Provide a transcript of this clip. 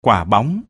quả bóng.